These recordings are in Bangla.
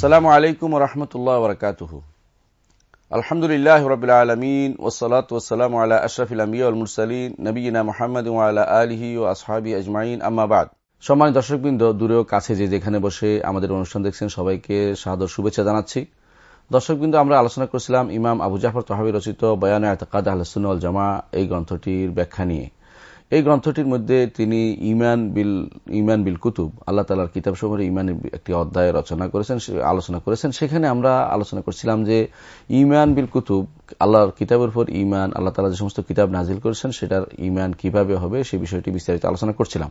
আসসালামু আলাইকুম রহমতুল্লাহ বরকাতুহ। আলহামদুলিল্লাহ রবিল আলমিন ওসলাত ওসালাম আলা আশরাফিল আমিউল মুরসালিন নবীনা মোহাম্মদ আলা আলহি ও আসহাবি আজমাইন। আম্মাবাদ সম্মানিত দর্শকবৃন্দ দূরেও কাছে যে যেখানে বসে আমাদের অনুষ্ঠান দেখছেন, সবাইকে সাদর শুভেচ্ছা জানাচ্ছি। দর্শকবৃন্দ, আমরা আলোচনা করেছিলাম ইমাম আবু জাফর তহাবি রচিত বয়ান আতকাদ আহসুল জামা এই গ্রন্থটির ব্যাখ্যা নিয়ে। এই গ্রন্থটির মধ্যে তিনি ইমান বিল ইমান বিল কুতুব, আল্লাহ তালার কিতাব সমূহের ইমানের একটি অধ্যায় রচনা করেছেন আলোচনা করেছেন। সেখানে আমরা আলোচনা করছিলাম যে ইমান বিল কুতুব, আল্লাহর কিতাবের উপর ইমান, আল্লাহ তালা যে সমস্ত কিতাব নাজিল করেছেন, সেটার ইমান কীভাবে হবে সে বিষয়টি বিস্তারিত আলোচনা করছিলাম।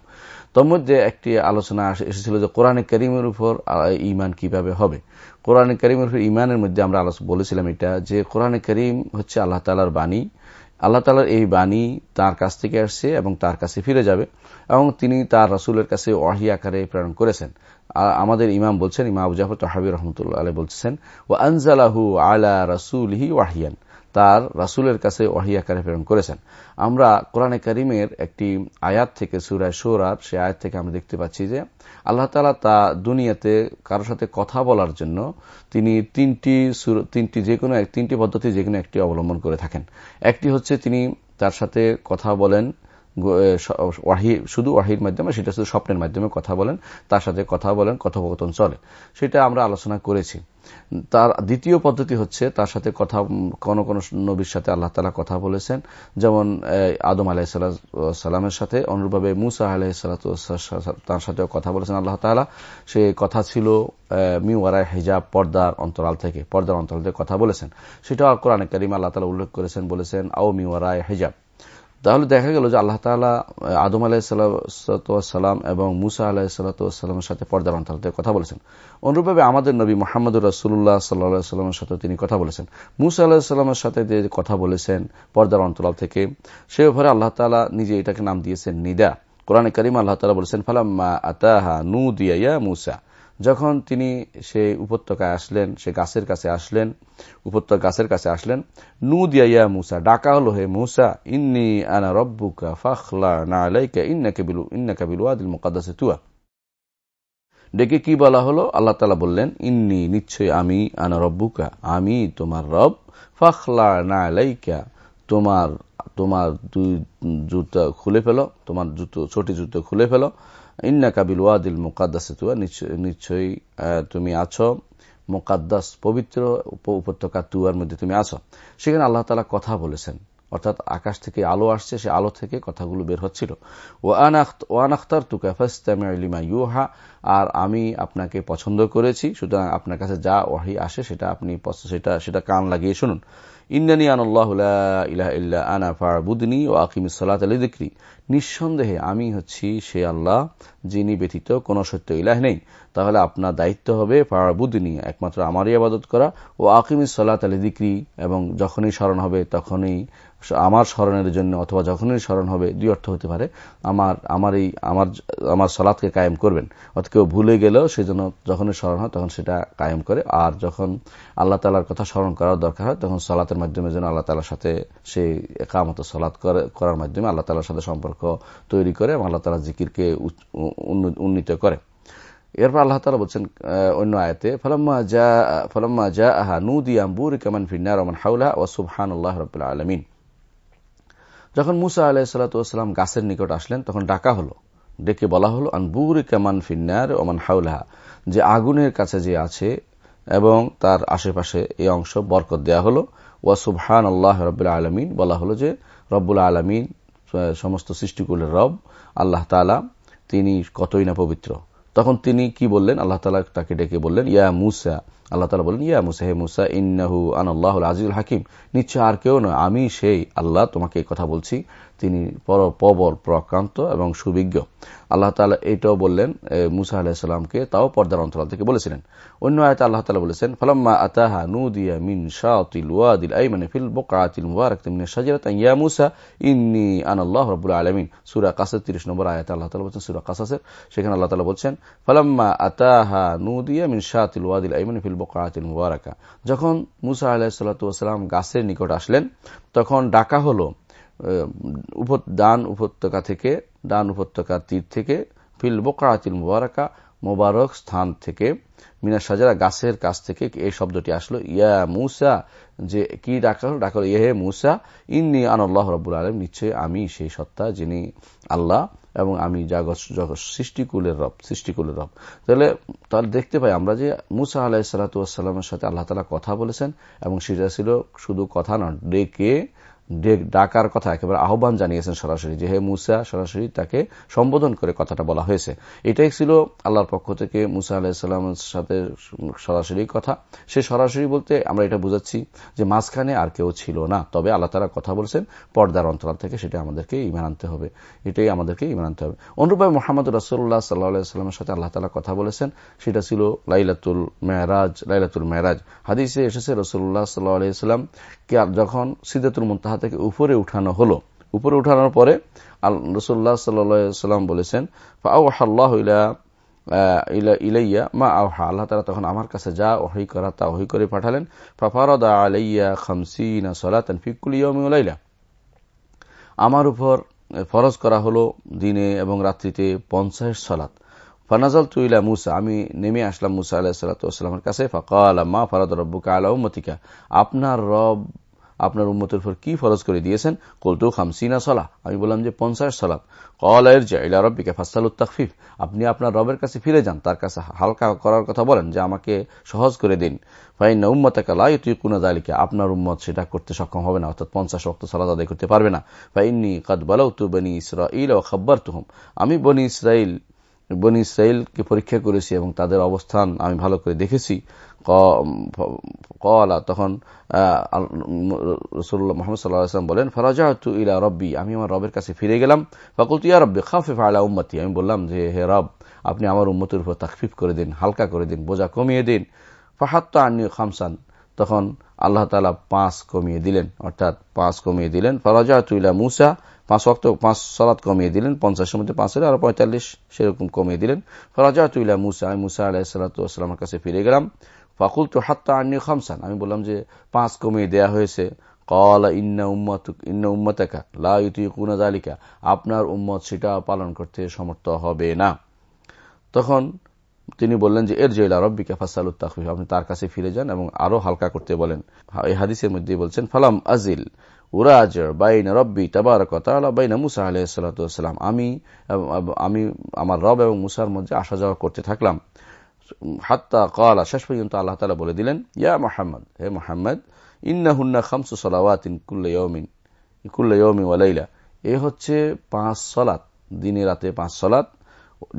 তোর মধ্যে একটি আলোচনা এসেছিল যে কোরআনে করিমের উপর ইমান কীভাবে হবে। কোরআনে করিমের উপর ইমানের মধ্যে আমরা বলেছিলাম এটা যে কোরআনে করিম হচ্ছে আল্লাহ তালার বাণী আল্লাহ তালার এই বাণী তার কাছ থেকে আসছে এবং তার কাছে ফিরে যাবে এবং তিনি তার রসুলের কাছে ওয়াহি আকারে প্রেরণ করেছেন। আমাদের ইমাম বলছেন, ইমাম আবু জাফর তহাবি রহমতুল্লাহ আলী বলছেন ও আনজালাহু আলা রসুলহি ওয়াহিয়ান। তার রাসুলের কাছে ওয়াহি আকারে প্রেরণ করেছেন। আমরা কোরআনে করিমের একটি আয়াত থেকে সুরায় সৌরার সে আয়াত থেকে আমরা দেখতে পাচ্ছি যে আল্লাহ তালা তা দুনিয়াতে কারোর সাথে কথা বলার জন্য তিনি তিনটি তিনটি যে কোনো তিনটি পদ্ধতি যে কোনো একটি অবলম্বন করে থাকেন। একটি হচ্ছে তিনি তার সাথে কথা বলেন ওয়াহি, শুধু ওয়াহির মাধ্যমে, সেটা শুধু স্বপ্নের মাধ্যমে কথা বলেন, তার সাথে কথা বলেন, কথোপকথন চলে। সেটা আমরা আলোচনা করেছি। তার দ্বিতীয় পদ্ধতি হচ্ছে তার সাথে কথা, কোন কোন নবীর সাথে আল্লাহ তালা কথা বলেছেন। যেমন আদম আলাহিসাল্লামের সাথে অনুরূপভাবে মুসা আলাহিসাল্লাত তার সাথেও কথা বলেছেন আল্লাহ তালা সে কথা ছিল মিওয়ারায় হেজাব পর্দার অন্তরাল থেকে, পর্দার অন্তরাল থেকে কথা বলেছেন। সেটাও কোরআন করিম আল্লাহ তালা উল্লেখ করেছেন, বলেছেন, আও মিওয়ারায় হেজাব। তাহলে দেখা গেল যে আল্লাহ তালা আদম আলাহিসাল্লাম এবং মুসা আলাহিসাল্লামের সাথে পর্দার অন্তরাল কথা বলেছেন। অনুরূপভাবে আমাদের নবী মোহাম্মদ রাসুল্লাহ সাল্লাহ সাল্লামের সাথে তিনি কথা বলেছেন। মুসা আলাহিসাল্লামের সাথে যে কথা বলেছেন পর্দার অন্তরাল থেকে, সে ব্যাপারে আল্লাহ তালা নিজে এটাকে নাম দিয়েছেন নিদা। কোরআনে করিম আল্লাহ তালা বলেছেন, ফালাম্মা আতাহা নু দিয়া মুসা। যখন তিনি সেই উপত্যকায় আসলেন, সে গাছের কাছে আসলেন উপত্যকা গাছের কাছে আসলেন নু দিয়া মুসা ডাকা হলো, হে মুসা, ইন্নি আনা রব্বুকা ফাখলা, না আলাইকা ইন্নাকে বিলু, ইন্নাকা বিলু আদিল মুকাদ্দাসে তুয়া। ডেকে কি বলা হলো? আল্লাহ তালা বললেন, ইন্নি নিশ্চয় আমি, আনা রব্বুকা, আমি তোমার রব, ফাখলা, না আলাইকা, তোমার তোমার দুই জুতো খুলে ফেলো, তোমার জুতো, ছোটি জুতো খুলে ফেলো ইন্না কাবিল ওয়াদিল মোকাদ্দাসে তুয়া নিশ্চয়ই তুমি আছো। মোকাদ্দাস পবিত্র উপত্যকা তুয়ার মধ্যে তুমি আছো। সেখানে আল্লাহ তালা কথা বলেছেন। অর্থাৎ আকাশ থেকে আলো আসছে, সে আলো থেকে কথাগুলো বের হচ্ছিল। ওয়ান আখতার তুকা ফাস্তামিমা ইউহা, আর আমি আপনাকে পছন্দ করেছি, সুতরাং আপনার কাছে যা ওয়াহি আসে সেটা আপনি সেটা সেটা কান লাগিয়ে শুনুন। ইন্দানি ইল্লা ও আকিম দিক্রি নিঃসন্দেহে আমি হচ্ছি সে আল্লাহ যিনি ব্যতীত কোনো সত্য ইলাহ নেই। তাহলে আপনার দায়িত্ব হবে ফারবুদনি একমাত্র আমারই আবাদত করা ও আকিম সালাত আলী দিক্রি এবং যখনই স্মরণ হবে তখনই আমার স্মরণের জন্য অথবা যখনই স্মরণ হবে, দুই অর্থ হতে পারে, আমার আমার এই, আমার আমার সলাৎকে কায়েম করবেন। অর্থাৎ কেউ ভুলে গেলেও সেজন্য যখনই স্মরণ হয় তখন সেটা কায়েম করে। আর যখন আল্লাহ তালার কথা স্মরণ করার দরকার হয়, তখন সলাতের মাধ্যমে যেন আল্লাহ তালার সাথে সে একামত সলাৎ করার মাধ্যমে আল্লাহ তালার সাথে সম্পর্ক তৈরি করে এবং আল্লাহ তালা জিকিরকে উন্নীত করে। এরপর আল্লাহ তালা বলছেন অন্য আয়তে, ফলাম্মা যা ফলম্মা যা আহা নুদিয়াম্বুর কামান ফিন্নার রহমান হাউলা ও সুবহান আল্লাহ রবাহ আলমিন। যখন মুসা আলাহিসাল্লাম গাছের নিকট আসলেন, তখন ডাকা হলো। ডেকে বলা হলো আনবুর কামান ফিন্নার ওমান হাউলাহা। যে আগুনের কাছে যে আছে এবং তার আশেপাশে এই অংশ বরকত দেয়া হলো। ওয়া সুবহান আল্লাহ রবাহ আলমিন বলা হলো যে, রব্বুল আলমিন সমস্ত সৃষ্টিকুলের রব, আল্লাহ তালা তিনি কতই না পবিত্র। তখন তিনি কি বললেন? আল্লাহ তালা তাকে ডেকে বললেন, ইয়া মুসা। আল্লাহ তালা বললেন, ইয়া মুসা, হে মুসা, ইন্নাহু আন আল্লাহ আজিজুল হাকিম। নিশ্চয় আর কেউ নয়, আমি সেই আল্লাহ তোমাকে কথা বলছি। তিনি পর, প্রবল, প্রক্রান্ত এবং সুবিজ্ঞ। আল্লাহ তালা এইটাও বললেন মুসা আলাহিসাল্লামকে তাও পর্দার অন্তরাল থেকে বলেছিলেন। অন্য আয়তা আল্লাহ তালা বলেছেন, ফলাম্মা আতাহা নুদিয়া মিন ওয়াদিল আইমানে ফিল বোকাতিল মুবারক মিন সাজিরাত ইয়া মুসা, ইন্নি আনাল্লাহ রব্বুল আলমিন। সুরা কাসের তিরিশ নম্বর আয়াত আল্লাহ তালা বলছেন, সুরা কাসাসের, সেখানে আল্লাহ তালা বলছেন, ফলাম্মা আতাহা নুদিয়া মিন শাতিল ওয়াদিল আইমানে ফিল বোকাতিল মুবারকা। যখন মুসা আলাহিসাল্লাম গাছের নিকট আসলেন, তখন ডাকা হলো ডান উপত্যকা থেকে ডান উপত্যকার তীর থেকে, ফিল বোকাতিল মুবারকা, মোবারক স্থান থেকে, মিনা সাজারা গাছের কাছ থেকে এই শব্দটি আসলো, ইয়া মুসা, যে কি ডাকল? ডাকা ইহে মুসা, ইন্নি আনাল্লাহ রব্বুল আলম নিশ্চয় আমি সেই সত্তা যিনি আল্লাহ এবং আমি জগৎ সৃষ্টিকুলের রব সৃষ্টিকুলের রব। তাহলে তাহলে দেখতে পাই আমরা যে মুসা আলাহ সালাতামের সাথে আল্লাহ তালা কথা বলেছেন এবং সেটা ছিল শুধু কথা না ডেকে ডাকার কথা, একেবারে আহ্বান জানিয়েছেন সরাসরি যে, হে মুসা, সরাসরি তাকে সম্বোধন করে কথাটা বলা হয়েছে। এটাই ছিল আল্লাহর পক্ষ থেকে মুসা আলাহিসাল্লামের সাথে সরাসরি কথা। সে সরাসরি বলতে আমরা এটা বুঝাচ্ছি যে মাঝখানে আর কেউ ছিল না, তবে আল্লাহ তারা কথা বলছেন, পর্দার অন্তরাল থেকে সেটা আমাদেরকে ইমান আনতে হবে। এটাই আমাদেরকে ইমান আনতে হবে। অনুরূপভাবে মোহাম্মদ রসুল্লাহ সাল্লাহামের সাথে আল্লাহ তালা কথা বলেছেন, সেটা ছিল লাইলাতুল মেহরাজ লাইলাতুল মেহরাজ হাদিসে এসেছে রসুল্লাহ সাল্লাহ আলাইসাল্লাম যখন সিদ্দাতুল মুন্তাহা থেকে উপরে উঠানো হলো। উপরে উঠানোর পরে রসুল্লাহ সাল্লাম বলেছেন ইলাইয়া মা আহা আল্লাহ তখন আমার কাছে যা ওহি করা তা ওহি করে পাঠালেন, ফাফারদা আলাইয়া খামসিনা সলাতান ফিকুল ইয়মিউলাইলা আমার উপর ফরজ করা হলো দিনে এবং রাত্রিতে পঞ্চাশ সলাত। ফানাজল তুইলা মুসা, আমি নেমে আসলাম মুসা আলাহ সাল্লাতামের কাছে, ফকাল মা ফরাদ রব্বুকা আলা আপনার রব আপনার উম্মতের উপর কি ফরজ করে দিয়েছেন? কলতু খামসিনা সলা আমি বললাম যে পঞ্চাশ সলাপ কলের জাইলা রব্বিকে ফাস্তালুত তাকফিফ আপনি আপনার রবের কাছে ফিরে যান, তার কাছে হালকা করার কথা বলেন, যে আমাকে সহজ করে দিন। ফাইন উম্মতাকা লাই তুই কুনা আপনার উম্মত সেটা করতে সক্ষম হবে না, অর্থাৎ পঞ্চাশ রক্ত সালাদ আদায় করতে পারবে না। ফাইনি কাদ বলাউ তু বনি ইসরাইল ও খব্বর তুহম আমি বনি ইসরাইল বনি ইসরাইলকে পরীক্ষা করেছি এবং তাদের অবস্থান আমি ভালো করে দেখেছি। কলা, তখন রসুল্লাহ মোহাম্মদ সাল্লাহাম বলেন ফরাজাহতু ইলা রব্বি আমি আমার রবের কাছে ফিরে গেলাম। ফকুল ইয়া রব্বি খাফে ফালা উম্মতি আমি বললাম যে, হে রব, আপনি আমার উম্মতের উপর তাকফিফ করে দিন, হালকা করে দিন, বোঝা কমিয়ে দিন। ফাহাত্ত আনি খামসান তখন আল্লাহ তালা পাঁচ কমিয়ে দিলেন, অর্থাৎ পাঁচ কমিয়ে দিলেন। ফরাজাহতু ইলা মুসা পাঁচ অক্ত পাঁচ সলাৎ কমিয়ে দিলেন, পঞ্চাশের মধ্যে পাঁচ হলে আরও পঁয়তাল্লিশ সেরকম কমিয়ে দিলেন। ফরাজাহতু ইলা মুসা, আমি মুসা আলাহ সাল্লাতামের কাছে ফিরে গেলাম। ফাকুল তো হাত্তা আন্নি খামসান, আমি বললাম যে পাঁচ কমিয়ে দেয়া হয়েছে। ইন্না ইন্না আপনার উম্মত সেটা পালন করতে সমর্থ হবে না। তখন তিনি বললেন যে, এর জয়লা রব্বিকা ফাসালুত তাকফিফ আপনি তার কাছে ফিরে যান এবং আরও হালকা করতে বলেন। এই হাদিসের মধ্যে বলছেন, ফালাম আজিল উরাজ বাইন রব্বি তাবারক তাআলা বাইনা মুসা আলাইহিস সালাম। আমি আমি আমার রব এবং মুসার মধ্যে আসা যাওয়া করতে থাকলাম। হাত্তা কলা শেষ পর্যন্ত আল্লাহ তালা বলে দিলেন, ইয়া মোহাম্মদ, হে মোহাম্মদ ইন্না হুন্না খামসু সলাওয়াতিন কুল্লয়মিন কুল্লয়মি ওয়ালাইলা এ হচ্ছে পাঁচ সলাত, দিনে রাতে পাঁচ সলাত।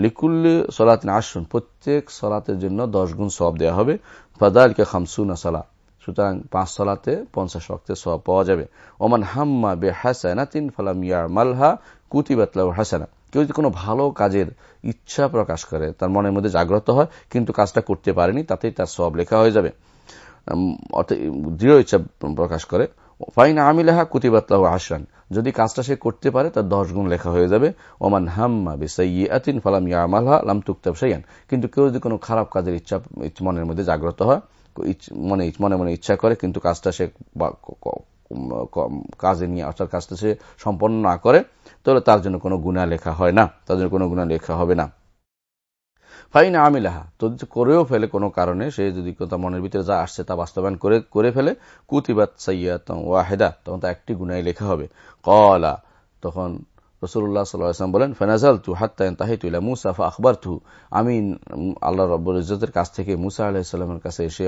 লিকুল্লি সলাতিন আসুন প্রত্যেক সলাতের জন্য দশ গুণ সব দেওয়া হবে। ফাদালকে খামসুনা সলা সুতরাং পাঁচ সলাতে পঞ্চাশ রক্তের সব পাওয়া যাবে। ওমান হাম্মা বে হাসানাতিন ফালাম ইয়ার মালহা কুতিবাতলা হাসানা। কেউ যদি কোনো ভালো কাজের ইচ্ছা প্রকাশ করে, তার মনের মধ্যে জাগ্রত হয়, কিন্তু কাজটা করতে পারেনি, তাতেই তার সব লেখা হয়ে যাবে। দৃঢ় ইচ্ছা প্রকাশ করে। ফাইন আমিলাহা কুতিবাতলাহ আসান যদি কাজটা সে করতে পারে, তার দশ গুণ লেখা হয়ে যাবে। ওমান হাম্মা বিসাইয়াতিন ফালাম ইয়ামালহা লাম তুকতাব সাইয়ান কিন্তু কেউ যদি কোনো খারাপ কাজের ইচ্ছা মনের মধ্যে জাগ্রত হয় মনে মনে মনে ইচ্ছা করে, কিন্তু কাজটা সে কাজে নিয়ে আসার কাজটা সে সম্পন্ন না করে, তাহলে তার জন্য কোনো গুণা লেখা হয় না। তার জন্য কোনো গুণা লেখা হবে না। ফাইন আমিলাহা, তো করেও ফেলে কোনো কারণে, সে যদি তার মনের ভিতরে যা আসছে তা বাস্তবায়ন করে করে ফেলে, কুতিবাত সাইয়াত ওয়াহেদা, তখন তা একটি গুনায় লেখা হবে। কলা তখন রসুল্লাহ সাল্লাম বলেন ফেনাজাল তু হাত্তায়ন তাহিতুল্লাহ মুসা ফা আখবর তু আমি আল্লাহ রব্বুল ইজতের কাছ থেকে মুসা আলাহিসাল্লামের কাছে এসে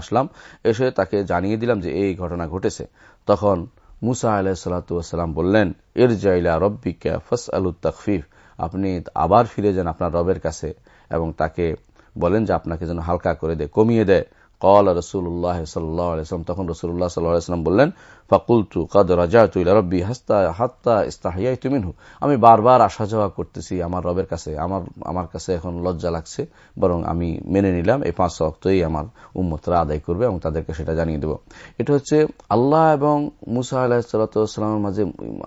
আসলাম, এসে তাকে জানিয়ে দিলাম যে এই ঘটনা ঘটেছে। তখন মুসা আলাহিসাল্লাম বললেন এর জাইলা রব্বিকা ফস আলু তকফিফ আপনি আবার ফিরে যান আপনার রবের কাছে এবং তাকে বলেন যে আপনাকে যেন হালকা করে দেয় কমিয়ে দেয় কল রসুল্লাহ সাল্লাম তখন রসুল্লাহ সাল্লাম বললেন, ফাকুলতু কদ রাজা তুইলা রব্বি হাস্তা হাত্তা ইস্তাহিয়াই তুমিনহু আমি বারবার আসা যাওয়া করতেছি আমার রবের কাছে, আমার আমার কাছে এখন লজ্জা লাগছে, বরং আমি মেনে নিলাম এই পাঁচ অক্তই আমার উম্মতরা আদায় করবে এবং তাদেরকে সেটা জানিয়ে দেব। এটা হচ্ছে আল্লাহ এবং মুসা আলাহ সাল্লামের মাঝে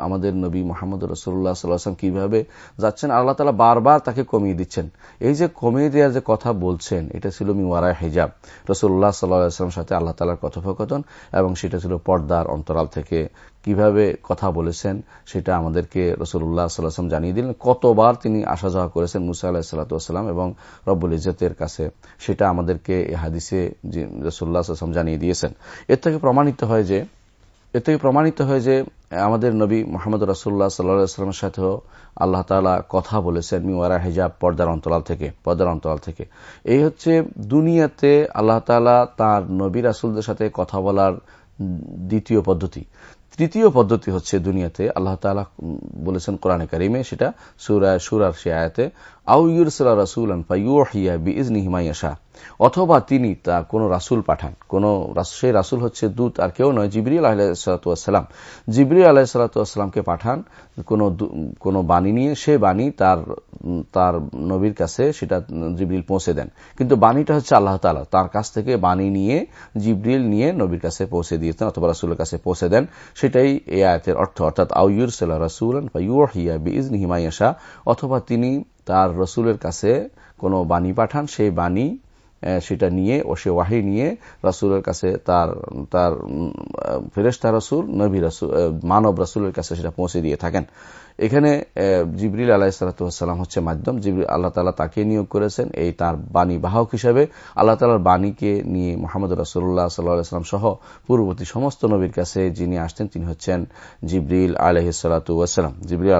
আমাদের নবী মোহাম্মদ রসুল্লাহ সাল্লাহাম কীভাবে যাচ্ছেন আল্লাহ তালা বারবার তাকে কমিয়ে দিচ্ছেন। এই যে কমিয়ে দেওয়ার যে কথা বলছেন, এটা ছিল মিওয়ারা হিজাব। রসুল্লাহ রসুল্লাহ সাল্লাহামের সাথে আল্লাহ তালার কথোপকথন এবং সেটা ছিল পর্দার অন্তরাল থেকে কীভাবে কথা বলেছেন, সেটা আমাদেরকে রসুল্লাহ সাল্লাহাম জানিয়ে দিলেন। কতবার তিনি আসা যাওয়া করেছেন মুসা আল্লাহ সাল্লাহাম এবং রব্বুল ইজতের কাছে। সেটা আমাদেরকে হাদিসে রসুল্লাহ সাল্লাম জানিয়ে দিয়েছেন। এর থেকে প্রমাণিত হয় যে থেকে প্রমাণিত হয় যে, আমাদের নবী মোহাম্মদ রাসুল্লাহ সাল্লাহামের সাথেও আল্লাহ তালা কথা বলেছেন, মিওয়ারা হিজাব পর্দার অন্তরাল থেকে, পর্দার অন্তরাল থেকে। এই হচ্ছে দুনিয়াতে আল্লাহ তালা তার নবী রাসুলদের সাথে কথা বলার দ্বিতীয় পদ্ধতি। তৃতীয় পদ্ধতি হচ্ছে দুনিয়াতে আল্লাহ তালা বলেছেন কোরআনে কারিমে, সেটা সুরায় সুরার সে আয়াতে আউ ইউরসুল্লাহ রাসুল ফাইয়া বি ইজনি হিমাইয়াশা অথবা তিনি তা কোন রাসুল পাঠান। কোন সেই রাসুল হচ্ছে দূত আর কেউ নয়, জিবরিল আলাহিসাল্লাম জিবরিল আলাহিসাল্লামকে পাঠান, কোন কোন বাণী নিয়ে, সে বাণী তার তার নবীর কাছে সেটা জিবরিল পৌঁছে দেন। কিন্তু বাণীটা হচ্ছে আল্লাহ তালা তার কাছ থেকে বাণী নিয়ে, জিবরিল নিয়ে নবীর কাছে পৌঁছে দিয়েছেন অথবা রাসুলের কাছে পৌঁছে দেন। সেটাই এই আয়তের অর্থ। অর্থাৎ আউয়ুর সাল্লাহ রাসুল হিয়া বি ইজনি হিমাইয়াশা অথবা তিনি তার রসুলের কাছে কোনো বাণী পাঠান, সেই বাণী সেটা নিয়ে ও সে ওয়াহি নিয়ে রাসুলের কাছে তার তার ফেরেস্তা রসুল, নবী রসুল মানব রসুলের কাছে সেটা পৌঁছে দিয়ে থাকেন। এখানে জিবরিল আলাহ সালাতাম হচ্ছে মাধ্যম। জিবরিল, আল্লাহ তালা তাকে নিয়োগ করেছেন এই তার বাণী বাহক হিসাবে। আল্লাহ তালার বাণীকে নিয়ে মোহাম্মদ রসুল্লাহ সাল্লাহাম সহ পূর্ববর্তী সমস্ত নবীর কাছে যিনি আসতেন, তিনি হচ্ছেন জিবরিল আলহিসাল্লাম জিবরিল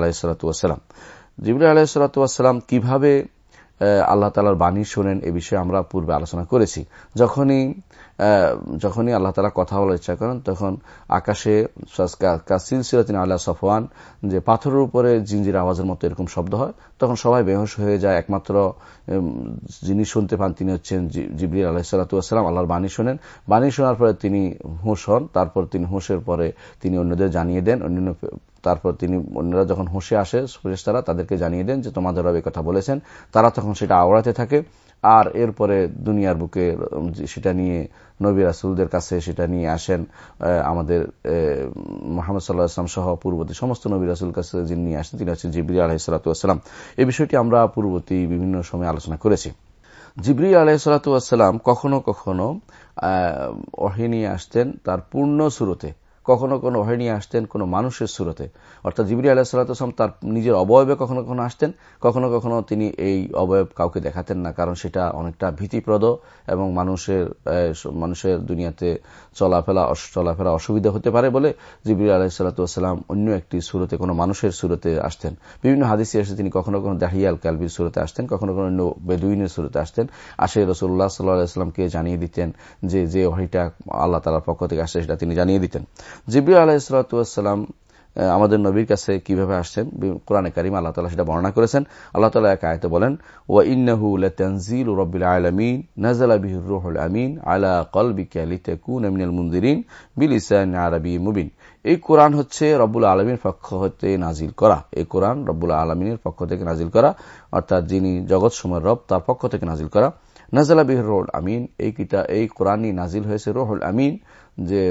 আলহিসাল্লাম জিবরিল আলহিসাল্লাম কীভাবে আল্লাহ তালার বাণী শোনেন এ বিষয়ে আমরা পূর্বে আলোচনা করেছি। যখনই যখনই আল্লাহ তালা কথা বলার ইচ্ছা করেন, তখন আকাশে সিলসিলাতিন আল্লাহ সফওয়ান, যে পাথরের উপরে জিঞ্জির আওয়াজের মতো এরকম শব্দ হয়, তখন সবাই বেহস হয়ে যায়। একমাত্র যিনি শুনতে পান তিনি হচ্ছেন জিবরির আলাহিসাল্লাম আল্লাহর বাণী শোনেন। বাণী শোনার পরে তিনি হুঁশ হন, তারপর তিনি হুঁশের পরে তিনি অন্যদের জানিয়ে দেন, অন্যান্য তারপর তিনি অন্যরা যখন হুঁশে আসে তারা তাদেরকে জানিয়ে দেন যে, তোমাদের রবে কথা বলেছেন। তারা তখন সেটা আওড়াতে থাকে। আর এরপরে দুনিয়ার বুকে সেটা নিয়ে নবী রাসুলদের কাছে সেটা নিয়ে আসেন আমাদের মোহাম্মদ সাল্লাহ আসলাম সহ পূর্ববর্তী সমস্ত নবী রাসুল কাছে যিনি নিয়ে আসেন, তিনি হচ্ছেন জিবরি আলাহিসাল্লাম এই বিষয়টি আমরা পূর্ববর্তী বিভিন্ন সময় আলোচনা করেছি। জিবরি আলাহিসাল্লাম কখনো কখনো অহি নিয়ে আসতেন তার পূর্ণ সুরতে। কখনো কোনো ভয় নিয়ে আসতেন কোনো মানুষের সুরতে। অর্থাৎ জিবরি আলাহিসাল্লাম তার নিজের অবয়বে কখনো কখনো আসতেন, কখনো কখনো তিনি এই অবয়ব কাউকে দেখাতেন না, কারণ সেটা অনেকটা ভীতিপ্রদ এবং মানুষের মানুষের দুনিয়াতে চলাফেরা চলাফেরা অসুবিধা হতে পারে বলে জিবরি আলাহ আলাহিসাল্লাম অন্য একটি সুরতে, কোনো মানুষের সুরতে আসতেন। বিভিন্ন হাদিসে এসে তিনি কখনো কখনো দাহিয়াল ক্যালবির সুরতে আসতেন, কখনো কখনো অন্য বেদুইনের সুরতে আসতেন। আসে রসুল্লাহ সাল্লাহামকে জানিয়ে দিতেন যে যে ওহিটা আল্লাহ তালার পক্ষ থেকে আসছে সেটা তিনি জানিয়ে দিতেন। জিবরি আলাহিসাল্লাম আমাদের নবীর কাছে কীভাবে আসছেন? কোরআনে কারিম আল্লাহ তালা সেটা বর্ণনা করেছেন। আল্লাহ তালা এক আয়তে বলেন ও ইন্নাহু তনজিল রবিল আলমিন নাজালা বিহুর রুহুল আমিন আলা কলবিকা লিতেকুন আমিনাল মুন্দিরিন বিল ইসান আরবি মুবিন। এই কোরআন হচ্ছে রব্বুল আলমীর পক্ষ হতে নাজিল করা। এই কোরআন রব্বুল আলমিনের পক্ষ থেকে নাজিল করা, অর্থাৎ যিনি জগৎ সময় রব, তার পক্ষ থেকে নাজিল করা। নাজালা বিহুর রোহুল আমিন, এই কিতা, এই কোরআনই নাজিল হয়েছে রোহুল আমিন, যে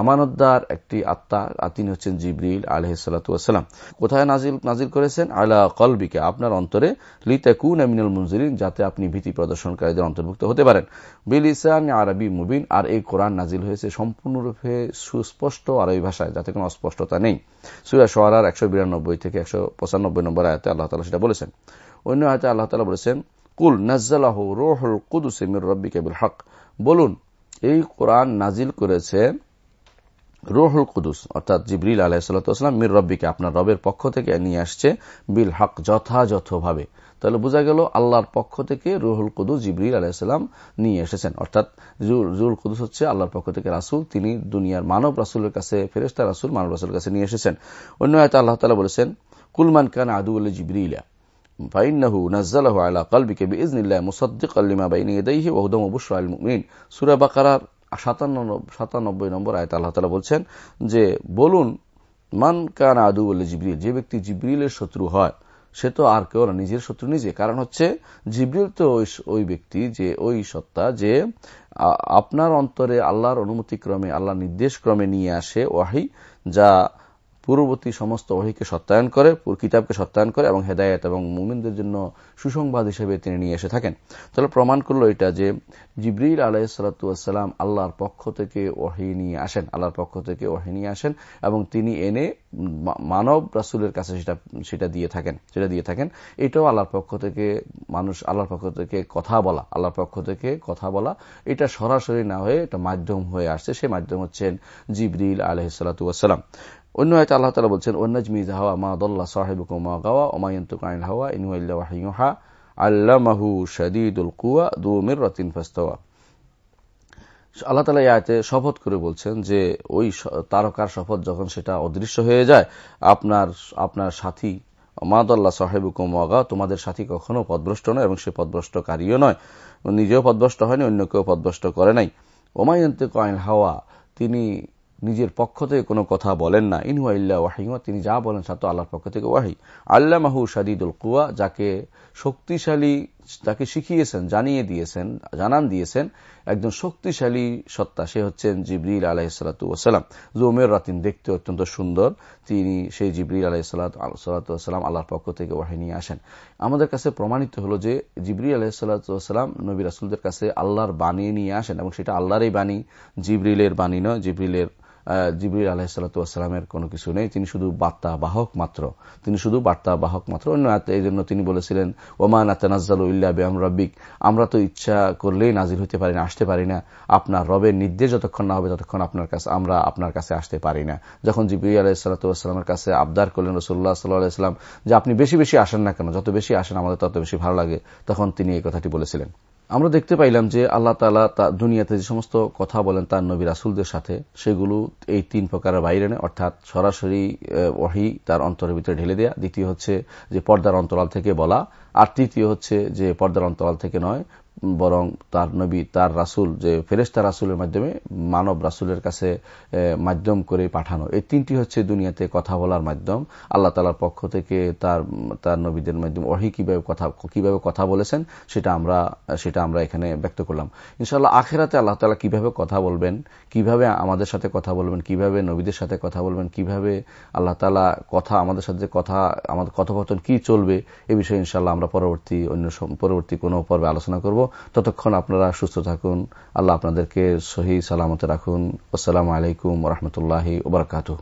আমানতদার একটি আত্মা তিনি হচ্ছেন জিবরিল আলহিসাল্লাম কোথায় নাজিল নাজিল করেছেন? আলা কলবিকে, আপনার অন্তরে, লিতাকুন আমিনুল মঞ্জুরিন যাতে আপনি ভীতি প্রদর্শনকারীদের অন্তর্ভুক্ত হতে পারেন। বিল ইসান আরবি মুবিন, আর এই কোরআন নাজিল হয়েছে সম্পূর্ণরূপে সুস্পষ্ট আরবি ভাষায়, যাতে কোনো অস্পষ্টতা নেই। সুরা সোয়ারার একশো বিরানব্বই থেকে একশো পঁচানব্বই নম্বর আয়তে আল্লাহ তালা সেটা বলেছেন। অন্য আয়তে আল্লাহ তালা বলেছেন কুল নাজ্জালাহ রোহুল কুদুস মির রব্বি কেবুল হক। বলুন, এই কোরআন নাজিল করেছে রোহুল কুদুস, অর্থাৎ জিবরিল আলাহিসাল্লাম মির রব্বিকে, আপনার রবের পক্ষ থেকে নিয়ে আসছে বিল হক যথাযথভাবে। তাহলে বোঝা গেল আল্লাহর পক্ষ থেকে রুহুল কুদুস জিবরিল আলাহিসাল্লাম নিয়ে এসেছেন। অর্থাৎ রুহুল কুদুস হচ্ছে আল্লাহর পক্ষ থেকে রাসুল, তিনি দুনিয়ার মানব রাসুলের কাছে ফেরেস্তা রাসুল, মানব রাসুলের কাছে নিয়ে এসেছেন। অন্য আয়তা আল্লাহ তালা বলেছেন কুলমান কান আদু জিবরিলা। ফাইন্নাহু নাজ্জালাহু আলা কালবিকে বিইজনিল্লাহ মুসাদ্দিক আল্লিমা বাইনি ইদাইহি ওয়া হুদাম বুশরা আল মুমিনিন। সূরা বাকারার 97 97 নম্বর আয়াত আল্লাহ তালা বলছেন যে, বলুন, মান কান আদু বলে জিব্রিল যে ব্যক্তি জিব্রিলের শত্রু হয়, সে তো আর কেউ না, নিজের শত্রু নিজে। কারণ হচ্ছে, জিব্রিল তো ওই ব্যক্তি যে, ওই সত্তা যে আপনার অন্তরে আল্লাহর অনুমতিক্রমে আল্লাহ নির্দেশক্রমে নিয়ে আসে ওয়াহি, যা পূর্ববর্তী সমস্ত ওহিকে সত্যায়ন করে কিতাবকে সত্যায়ন করে এবং হেদায়ত এবং মুমিনদের জন্য সুসংবাদ হিসেবে তিনি নিয়ে এসে থাকেন। তাহলে প্রমাণ করল এটা যে জিবরিল আলাইসালাম আল্লাহর পক্ষ থেকে ওহি নিয়ে আসেন, আল্লাহর পক্ষ থেকে ওহি নিয়ে আসেন এবং তিনি এনে মানব রাসুলের কাছে সেটা সেটা দিয়ে থাকেন, সেটা দিয়ে থাকেন। এটাও আল্লাহর পক্ষ থেকে মানুষ, আল্লাহর পক্ষ থেকে কথা বলা, আল্লাহর পক্ষ থেকে কথা বলা। এটা সরাসরি না হয়ে এটা মাধ্যম হয়ে আসছে। সে মাধ্যম হচ্ছেন জিবরিল আলহিসাল্লাম অন্য হয়তো আল্লাহ তালা বলছেন মিজ হাওয়া মা দল্লা সাহেবুক মা গাওয়া ওমায়ন্তুক আইন হাওয়া, ইনুহা আল্লামাহু শদীদুল কুয়া দুমির রতিন ফাস্তাওয়া। আল্লাহ তালা আয়তে শপথ করে বলছেন যে, ওই তারকার শপথ যখন সেটা অদৃশ্য হয়ে যায়, আপনার আপনার সাথী মাদাল্লাহ সাহেবুকুম ওয়াগা তোমাদের সাথী কখনো পদভ্রষ্ট নয় এবং সে পদভ্রষ্টকারীও নয়। নিজেও পদভ্রষ্ট হয়নি, অন্য কেউ পদভ্রষ্ট করে নাই। ওমায়ন্তে কয়েন হাওয়া, তিনি নিজের পক্ষ থেকে কোনো কথা বলেন না। ইনহুয়া ইল্লা ওয়াহিমা তিনি যা বলেন সা তো আল্লাহর পক্ষ থেকে ওয়াহি। আল্লাহ মাহু সাদিদুল কুয়া যাকে শক্তিশালী, তাকে শিখিয়েছেন, জানিয়ে দিয়েছেন, জানান দিয়েছেন, একজন শক্তিশালী সত্তা। সে হচ্ছেন জিবরিল আলাহিসাল্লাম জোমের রাতিন দেখতে অত্যন্ত সুন্দর। তিনি সেই জিবরিল আলাহিসাল্লাম আল্লাহর পক্ষ থেকে ওয়াহি নিয়ে আসেন। আমাদের কাছে প্রমাণিত হলো যে জিবরি আলাহিসাল্লাম নবী রাসুলদের কাছে আল্লাহর বাণী নিয়ে আসেন এবং সেটা আল্লাহরই বাণী, জিবরিলের বাণী নয়, জিবরিলের জিবরিল আলাহিসাল্লামের কোনো কিছু নেই। তিনি শুধু বার্তা বাহক মাত্র। তিনি শুধু বার্তা বাহক মাত্র। অন্য এই জন্য তিনি বলেছিলেন ওমান আতানাজ্জাল ইল্লা বেআম রব্বিক। আমরা তো ইচ্ছা করলেই নাজির হতে পারি না, আসতে পারি না। আপনার রবের নির্দেশ যতক্ষণ না হবে, ততক্ষণ আপনার কাছে, আমরা আপনার কাছে আসতে পারি না। যখন জিবরি আলাহিসাল্লামের কাছে আবদার করলেন রসুল্লাহ সাল্লাহ যে, আপনি বেশি বেশি আসেন না কেন? যত বেশি আসেন, আমাদের তত বেশি ভালো লাগে। তখন তিনি এই কথাটি বলেছিলেন। আমরা দেখতে পাইলাম যে আল্লাহ তালা তা দুনিয়াতে যে সমস্ত কথা বলেন তার নবী রাসুলদের সাথে, সেগুলো এই তিন প্রকারের বাইরে নেয়। অর্থাৎ সরাসরি ওহি তার অন্তরের ভিতরে ঢেলে দেয়া। দ্বিতীয় হচ্ছে যে পর্দার অন্তরাল থেকে বলা। আর তৃতীয় হচ্ছে যে পর্দার অন্তরাল থেকে নয় বরং তার নবী, তার রাসুল, যে ফেরেস্তা রাসুলের মাধ্যমে মানব রাসুলের কাছে মাধ্যম করে পাঠানো। এই তিনটি হচ্ছে দুনিয়াতে কথা বলার মাধ্যম। আল্লাহ তালার পক্ষ থেকে তার তার নবীদের মাধ্যমে অহি কীভাবে কথা কীভাবে কথা বলেছেন, সেটা আমরা সেটা আমরা এখানে ব্যক্ত করলাম। ইনশাল্লাহ আখেরাতে আল্লাহ তালা কীভাবে কথা বলবেন, কীভাবে আমাদের সাথে কথা বলবেন, কীভাবে নবীদের সাথে কথা বলবেন, কীভাবে আল্লাহ তালা কথা, আমাদের সাথে কথা, আমাদের কথোপকথন কি চলবে, এ বিষয়ে ইনশাল্লাহ আমরা পরবর্তী অন্য পরবর্তী কোনো পর্বে আলোচনা করব। ততক্ষণ আপনারা সুস্থ থাকুন। আল্লাহ আপনাদেরকে সহি সালামতে রাখুন। আসসালামু আলাইকুম রহমতুল্লাহ ওবরাকাতু